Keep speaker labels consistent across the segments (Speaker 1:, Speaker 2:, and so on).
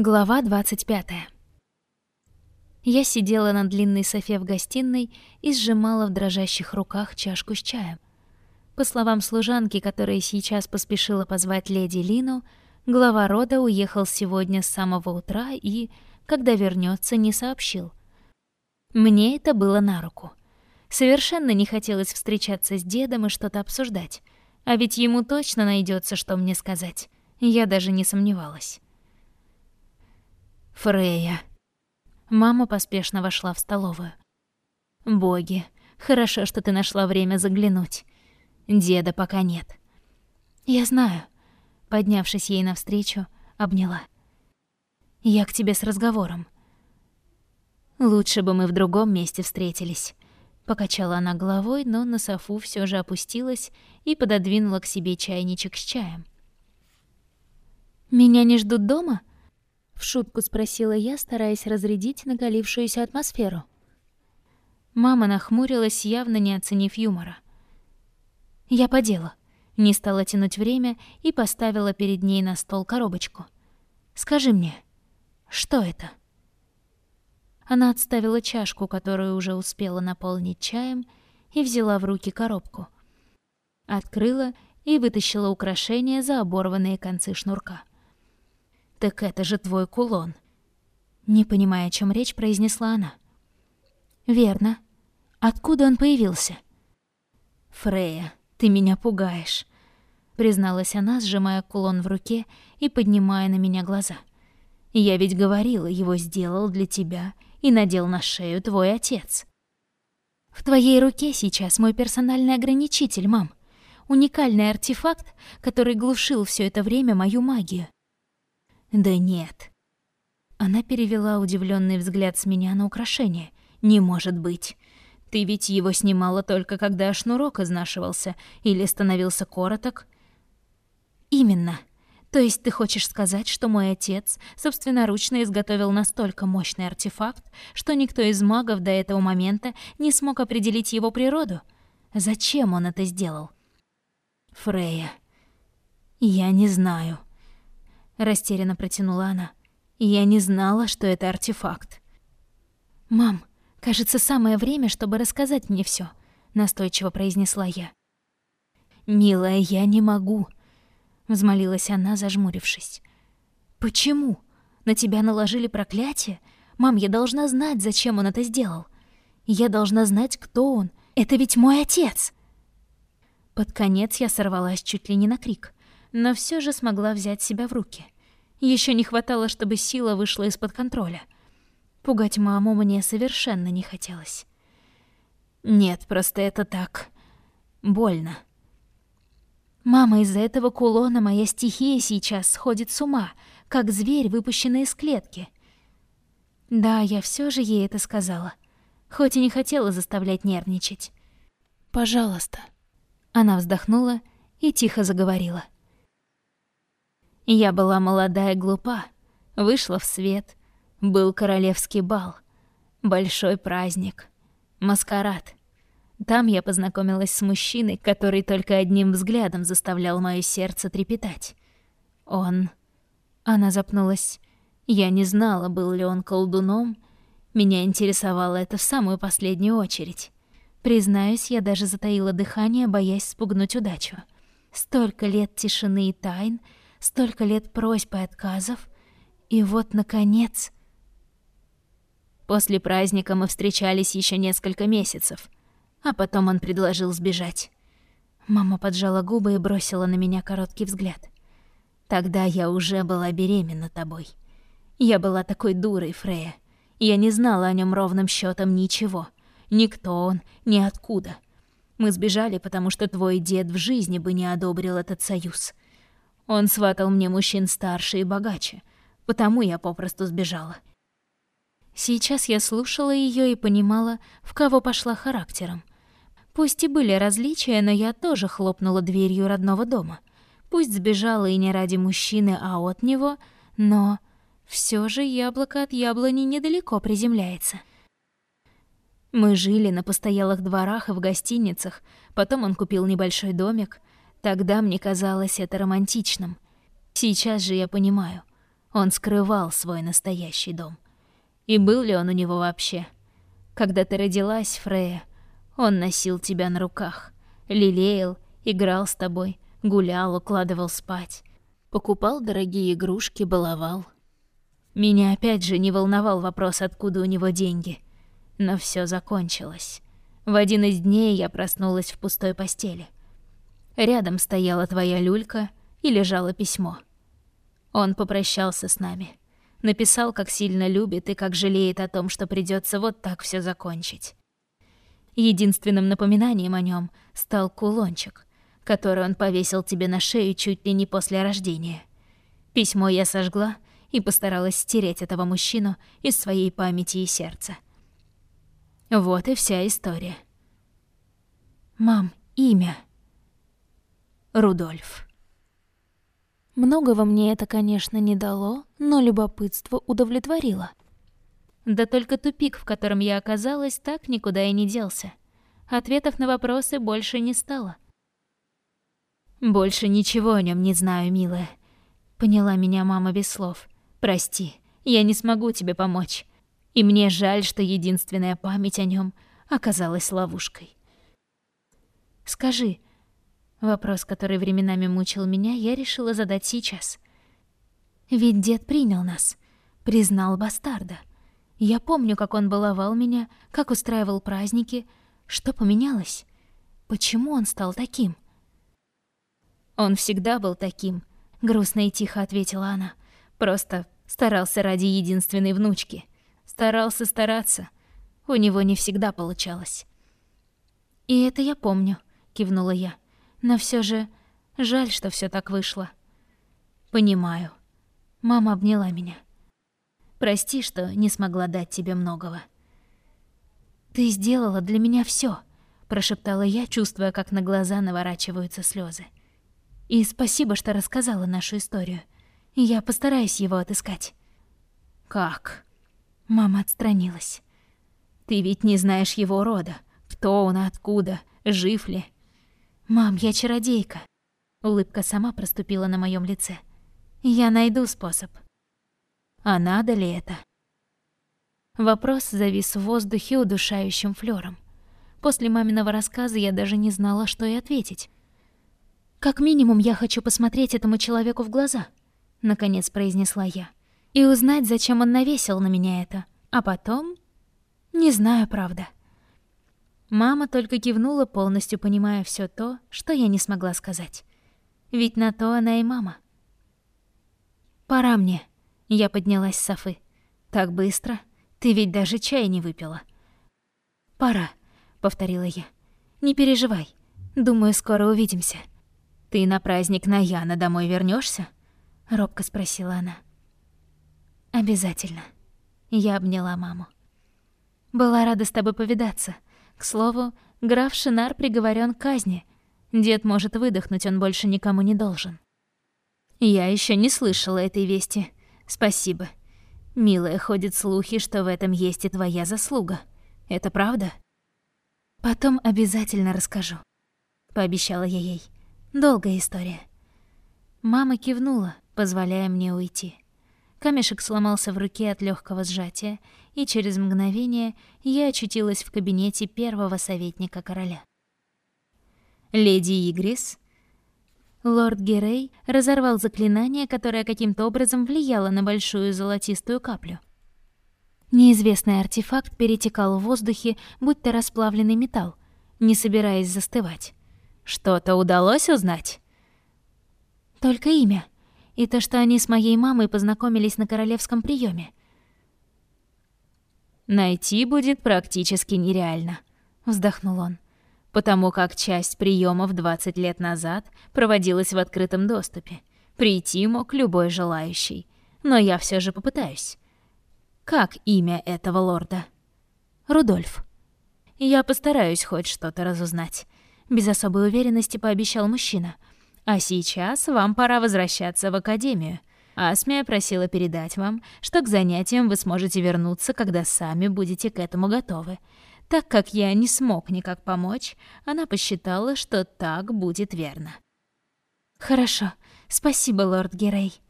Speaker 1: Глава 25. Я сидела на длинной софе в гостиной и сжимала в дрожащих руках чашку с чаем. По словам служанки, которая сейчас поспешила позвать леди Лину, глава рода уехал сегодня с самого утра и, когда вернется, не сообщил. Мне это было на руку. Совершенно не хотелось встречаться с дедом и что-то обсуждать, а ведь ему точно найдется, что мне сказать. Я даже не сомневалась.
Speaker 2: Фрея.
Speaker 1: Мама поспешно вошла в столовую.
Speaker 2: Боги, хорошо, что ты нашла время заглянуть. Деда пока нет.
Speaker 1: Я знаю. Поднявшись ей навстречу, обняла. Я к тебе с разговором.
Speaker 2: Лучше бы мы в другом месте встретились. Покачала она головой, но на софу все же опустилась и пододвинула к себе чайничек с чаем.
Speaker 1: Меня не ждут дома? В шутку спросила я, стараясь разрядить накалившуюся атмосферу. Мама нахмурилась, явно не оценив юмора. Я по делу. Не стала тянуть время и поставила перед ней на стол коробочку. «Скажи мне, что это?» Она отставила чашку, которую уже успела наполнить чаем, и взяла в руки коробку. Открыла и вытащила украшение за оборванные концы шнурка.
Speaker 2: «Так это же твой кулон!»
Speaker 1: Не понимая, о чем речь, произнесла она. «Верно. Откуда он появился?»
Speaker 2: «Фрея, ты меня пугаешь», — призналась она, сжимая кулон в руке и поднимая на меня глаза. «Я ведь говорила, его сделал для тебя и надел на шею твой отец».
Speaker 1: «В твоей руке сейчас мой персональный ограничитель, мам. Уникальный артефакт, который глушил все это время мою магию.
Speaker 2: Да нет. Она перевела удивленный взгляд с меня на украшение. Не может быть. Ты ведь его снимала только когда шнурок изнашивался или становился короток.
Speaker 1: Именно. То есть ты хочешь сказать, что мой отец собственноручно изготовил настолько мощный артефакт, что никто из магов до этого момента не смог определить его природу? Зачем он это сделал?
Speaker 2: Фрея, я не знаю растерянно протянула она. Я не знала, что это артефакт.
Speaker 1: Мам, кажется, самое время, чтобы рассказать мне все, настойчиво произнесла я.
Speaker 2: Милая, я не могу, взмолилась она, зажмурившись.
Speaker 1: Почему? На тебя наложили проклятие? Мам, я должна знать, зачем он это сделал. Я должна знать, кто он. Это ведь мой отец. Под конец я сорвалась чуть ли не на крик но все же смогла взять себя в руки. Еще не хватало, чтобы сила вышла из-под контроля. Пугать маму мне совершенно не хотелось.
Speaker 2: Нет, просто это так больно.
Speaker 1: Мама, из-за этого кулона моя стихия сейчас сходит с ума, как зверь, выпущенный из клетки. Да, я все же ей это сказала, хоть и не хотела заставлять нервничать. Пожалуйста. Она вздохнула и тихо заговорила.
Speaker 2: — я была молода и глупа, вышла в свет, был королевский бал, большой праздник, маскарад. Там я познакомилась с мужчиной, который только одним взглядом заставлял мое сердце трепетать. Он... Она запнулась. Я не знала, был ли он колдуном. Меня интересовало это в самую последнюю очередь. Признаюсь, я даже затаила дыхание, боясь спугнуть удачу. Столько лет тишины и тайн — столько лет просьб и отказов, и вот, наконец... После праздника мы встречались еще несколько месяцев, а потом он предложил сбежать. Мама поджала губы и бросила на меня короткий взгляд. Тогда я уже была беременна тобой. Я была такой дурой, Фрея. Я не знала о нем ровным счетом ничего. Никто он, ни откуда. Мы сбежали, потому что твой дед в жизни бы не одобрил этот союз. Он сватал мне мужчин старше и богаче, потому я попросту сбежала.
Speaker 1: Сейчас я слушала ее и понимала, в кого пошла характером. Пусть и были различия, но я тоже хлопнула дверью родного дома. Пусть сбежала и не ради мужчины, а от него, но все же яблоко от яблони недалеко приземляется. Мы жили на постоялых дворах и в гостиницах, потом он купил небольшой домик — Тогда мне казалось это романтичным. Сейчас же я понимаю.
Speaker 2: Он скрывал свой настоящий дом. И был ли он у него вообще? Когда ты родилась, Фрея, он носил тебя на руках, лелеял, играл с тобой, гулял, укладывал спать, покупал дорогие игрушки, баловал. Меня опять же не волновал вопрос, откуда у него деньги. Но все закончилось. В один из дней я проснулась в пустой постели. Рядом стояла твоя люлька и лежало письмо. Он попрощался с нами. Написал, как сильно любит и как жалеет о том, что придется вот так все закончить. Единственным напоминанием о нем стал кулончик, который он повесил тебе на шею чуть ли не после рождения. Письмо я сожгла и постаралась стереть этого мужчину из своей памяти и сердца. Вот и вся история.
Speaker 1: Мам, имя.
Speaker 2: Рудольф.
Speaker 1: Многого мне это, конечно, не дало, но любопытство удовлетворило.
Speaker 2: Да только тупик, в котором я оказалась, так никуда и не делся. Ответов на вопросы больше не стало. «Больше ничего о нем не знаю, милая», — поняла меня мама без слов. «Прости, я не смогу тебе помочь. И мне жаль, что единственная память о нем оказалась ловушкой».
Speaker 1: «Скажи, Вопрос, который временами мучил меня, я решила задать сейчас. Ведь дед принял нас, признал бастарда. Я помню, как он баловал меня, как устраивал праздники. Что поменялось? Почему он стал таким?
Speaker 2: Он всегда был таким, грустно и тихо ответила она. Просто старался ради единственной внучки. Старался стараться. У него не всегда получалось.
Speaker 1: И это я помню, кивнула я. Но все же жаль, что все так вышло.
Speaker 2: Понимаю.
Speaker 1: Мама обняла меня.
Speaker 2: Прости, что не смогла дать тебе многого.
Speaker 1: Ты сделала для меня все, прошептала я, чувствуя, как на глаза наворачиваются слезы. И спасибо, что рассказала нашу историю. Я постараюсь его отыскать.
Speaker 2: Как?
Speaker 1: Мама отстранилась.
Speaker 2: Ты ведь не знаешь его рода. Кто он, откуда, жив ли?
Speaker 1: «Мам, я чародейка». Улыбка сама проступила на моем лице. «Я найду способ».
Speaker 2: А надо ли это?
Speaker 1: Вопрос завис в воздухе удушающим флёром. После маминого рассказа я даже не знала, что и ответить. «Как минимум, я хочу посмотреть этому человеку в глаза», — наконец произнесла я. «И узнать, зачем он навесил на меня это. А потом...» «Не знаю, правда». Мама только кивнула, полностью понимая все то, что я не смогла сказать. Ведь на то она и мама. «Пора мне», — я поднялась с Софы. «Так быстро? Ты ведь даже чай не выпила». «Пора», — повторила я. «Не переживай. Думаю, скоро увидимся».
Speaker 2: «Ты на праздник на Яна домой вернешься?
Speaker 1: робко спросила она. «Обязательно». Я обняла маму. «Была рада с тобой повидаться», — к слову, граф Шинар приговорен к казни. Дед может выдохнуть, он больше никому не должен.
Speaker 2: Я еще не слышала этой вести. Спасибо. Милая, ходят слухи, что в этом есть и твоя заслуга. Это правда?
Speaker 1: Потом обязательно расскажу, пообещала я ей. Долгая история. Мама кивнула, позволяя мне уйти. Камешек сломался в руке от легкого сжатия, и через мгновение я очутилась в кабинете первого советника короля.
Speaker 2: «Леди Игрис?»
Speaker 1: Лорд Герей разорвал заклинание, которое каким-то образом влияло на большую золотистую каплю. Неизвестный артефакт перетекал в воздухе, будто расплавленный металл, не собираясь застывать.
Speaker 2: «Что-то удалось узнать?»
Speaker 1: «Только имя», и то, что они с моей мамой познакомились на королевском приеме.
Speaker 2: Найти будет практически нереально, вздохнул он, потому как часть приемов 20 лет назад проводилась в открытом доступе. Прийти мог любой желающий, но я все же попытаюсь. Как имя этого лорда?
Speaker 1: Рудольф.
Speaker 2: Я постараюсь хоть что-то разузнать, без особой уверенности пообещал мужчина. А сейчас вам пора возвращаться в академию. Асмия просила передать вам, что к занятиям вы сможете вернуться, когда сами будете к этому готовы. Так как я не смог никак помочь, она посчитала, что так будет верно.
Speaker 1: Хорошо. Спасибо, лорд Герей.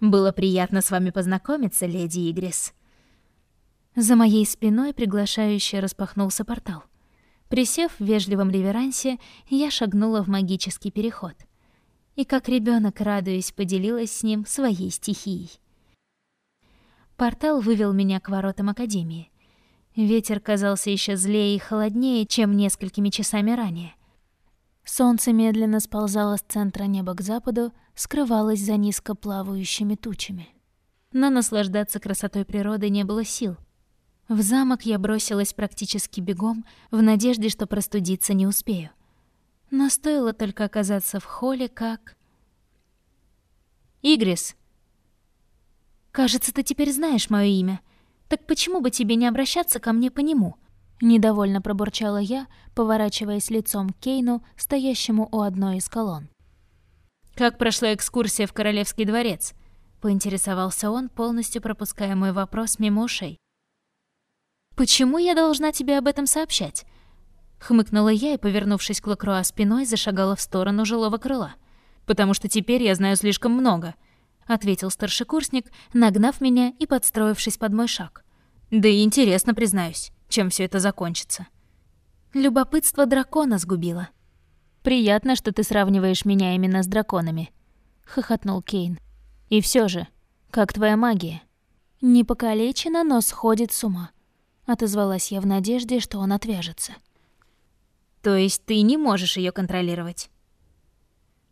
Speaker 2: Было приятно с вами познакомиться, леди Игрис.
Speaker 1: За моей спиной приглашающе распахнулся портал. Присев в вежливом реверансе, я шагнула в магический переход. И как ребенок, радуясь, поделилась с ним своей стихией. Портал вывел меня к воротам Академии. Ветер казался еще злее и холоднее, чем несколькими часами ранее. Солнце медленно сползало с центра неба к западу, скрывалось за низко плавающими тучами. Но наслаждаться красотой природы не было сил. В замок я бросилась практически бегом, в надежде, что простудиться не успею. Но стоило только оказаться в холле, как...
Speaker 2: «Игрис!»
Speaker 1: «Кажется, ты теперь знаешь мое имя. Так почему бы тебе не обращаться ко мне по нему?» Недовольно пробурчала я, поворачиваясь лицом к Кейну, стоящему у одной из колонн.
Speaker 2: «Как прошла экскурсия в Королевский дворец?» — поинтересовался он, полностью пропуская мой вопрос мимо ушей.
Speaker 1: «Почему я должна тебе об этом сообщать?» Хмыкнула я и, повернувшись к Лакруа спиной, зашагала в сторону жилого крыла.
Speaker 2: «Потому что теперь я знаю слишком много», — ответил старшекурсник, нагнав меня и подстроившись под мой шаг. «Да и интересно, признаюсь, чем все это закончится».
Speaker 1: Любопытство дракона сгубило.
Speaker 2: «Приятно, что ты сравниваешь меня именно с драконами», — хохотнул Кейн. «И все же, как твоя магия?»
Speaker 1: «Не покалечена, но сходит с ума», — отозвалась я в надежде, что он отвяжется.
Speaker 2: «То есть ты не можешь ее контролировать?»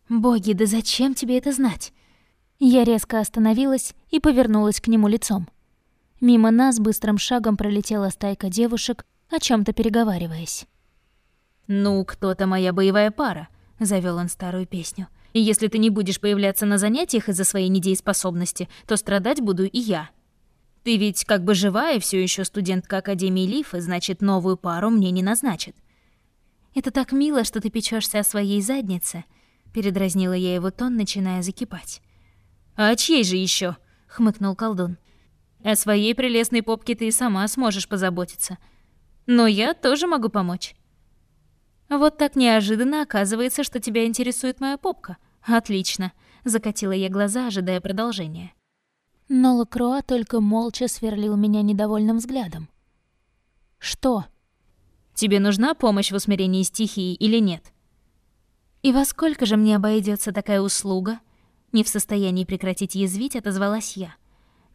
Speaker 1: «Боги, да зачем тебе это знать?» Я резко остановилась и повернулась к нему лицом. Мимо нас быстрым шагом пролетела стайка девушек, о чем то переговариваясь.
Speaker 2: «Ну, кто-то моя боевая пара», — завел он старую песню. «И если ты не будешь появляться на занятиях из-за своей недееспособности, то страдать буду и я. Ты ведь как бы живая, все еще студентка Академии Лифа, значит, новую пару мне не назначат».
Speaker 1: «Это так мило, что ты печешься о своей заднице», — передразнила я его тон, начиная закипать.
Speaker 2: «А чьей же еще? хмыкнул колдун. О своей прелестной попке ты и сама сможешь позаботиться. Но я тоже могу помочь. Вот так неожиданно оказывается, что тебя интересует моя попка. Отлично. Закатила я глаза, ожидая продолжения.
Speaker 1: Но Лакроа только молча сверлил меня недовольным взглядом. «Что?»
Speaker 2: «Тебе нужна помощь в усмирении стихии или нет?»
Speaker 1: «И во сколько же мне обойдется такая услуга?» Не в состоянии прекратить язвить, отозвалась я.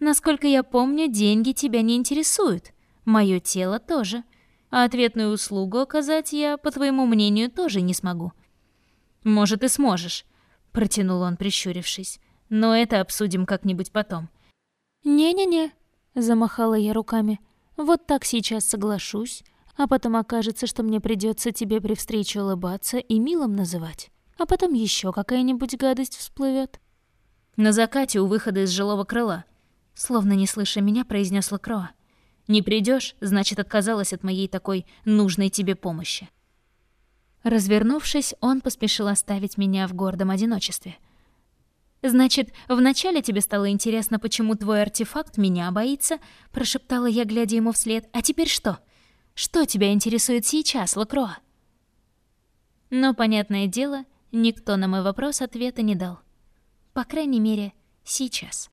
Speaker 1: Насколько я помню, деньги тебя не интересуют. Моё тело тоже. А ответную услугу оказать я, по твоему мнению, тоже не смогу.
Speaker 2: Может, и сможешь, протянул он, прищурившись. Но это обсудим как-нибудь потом.
Speaker 1: Не-не-не, замахала я руками. Вот так сейчас соглашусь, а потом окажется, что мне придется тебе при встрече улыбаться и милым называть. А потом еще какая-нибудь гадость всплывет.
Speaker 2: На закате у выхода из жилого крыла Словно не слыша меня, произнес Лакроа. «Не придешь, значит, отказалась от моей такой нужной тебе помощи».
Speaker 1: Развернувшись, он поспешил оставить меня в гордом одиночестве. «Значит, вначале тебе стало интересно, почему твой артефакт меня боится?» — прошептала я, глядя ему вслед. «А теперь что? Что тебя интересует сейчас, Лакроа?» Но, понятное дело, никто на мой вопрос ответа не дал. По крайней мере, сейчас.